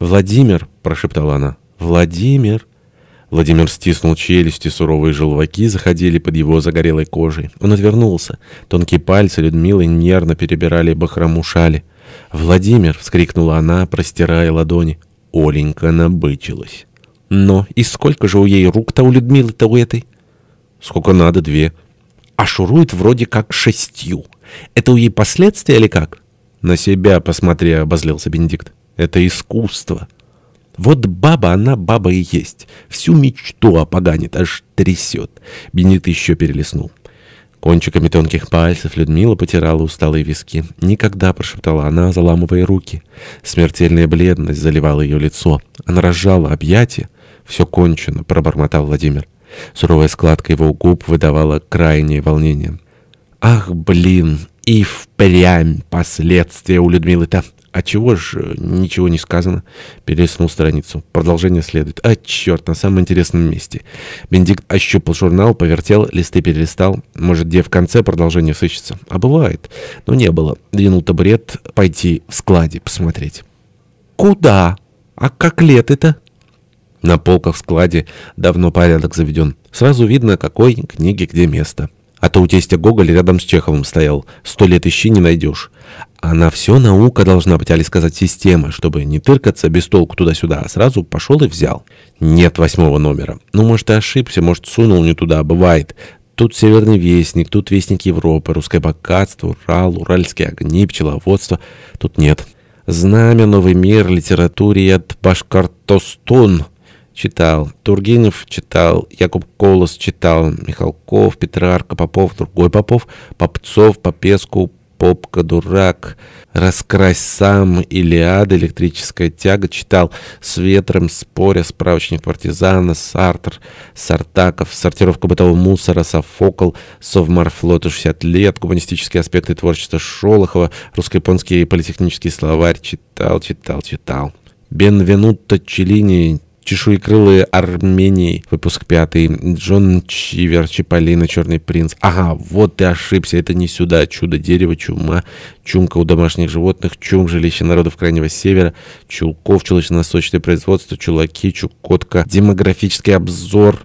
«Владимир!» — прошептала она. «Владимир!» Владимир стиснул челюсти, суровые желваки заходили под его загорелой кожей. Он отвернулся. Тонкие пальцы Людмилы нервно перебирали бахрому шали. «Владимир!» — вскрикнула она, простирая ладони. Оленька набычилась. «Но и сколько же у ей рук-то у Людмилы-то у этой?» «Сколько надо, две». «А шурует вроде как шестью. Это у ей последствия или как?» «На себя посмотри», — обозлился Бенедикт. Это искусство. Вот баба, она баба и есть. Всю мечту опоганит, аж трясет. Бенедикт еще перелистнул. Кончиками тонких пальцев Людмила потирала усталые виски. «Никогда», — прошептала она, заламывая руки. Смертельная бледность заливала ее лицо. Она разжала объятия. «Все кончено», — пробормотал Владимир. Суровая складка его губ выдавала крайнее волнение. «Ах, блин, и впрямь последствия у Людмилы-то!» «А чего ж э, ничего не сказано?» Перелистнул страницу. Продолжение следует. «А, черт, на самом интересном месте». Бенедикт ощупал журнал, повертел, листы перелистал. Может, где в конце продолжение сыщется? А бывает. Но не было. Двинул табурет пойти в складе посмотреть. «Куда? А как лет это?» На полках в складе давно порядок заведен. Сразу видно, какой книге где место. А то у тестя Гоголь рядом с Чеховым стоял. Сто лет ищи не найдешь. Она все наука должна быть, али сказать, система, чтобы не тыркаться без толку туда-сюда, а сразу пошел и взял. Нет восьмого номера. Ну, может, и ошибся, может, сунул не туда, бывает. Тут Северный Вестник, тут Вестник Европы, Русское богатство, Урал, Уральские огни, пчеловодство. Тут нет. Знамя, Новый мир, литературе от Башкортостон — читал. Тургенев читал, Якуб Колос читал, Михалков, Петрарка, Попов, другой Попов, Попцов, Попеску, Попка, Дурак, Раскрась сам, Илиада, Электрическая тяга читал, С ветром, Споря, Справочник партизана, Сартр, Сартаков, Сортировка бытового мусора, Софокл, Совморфлоту 60 лет, Гуманистические аспекты творчества Шолохова, Русско-японский политехнический словарь читал, читал, читал. Бенвенутто Челлини Чешуекрылые Армении, выпуск пятый. Джон Чивер, Чиполлино, Черный принц. Ага, вот ты ошибся, это не сюда. Чудо-дерево, чума, чумка у домашних животных, чум, жилище народов Крайнего Севера, чулков, чулочно-носочное производство, чулаки, чукотка, демографический обзор.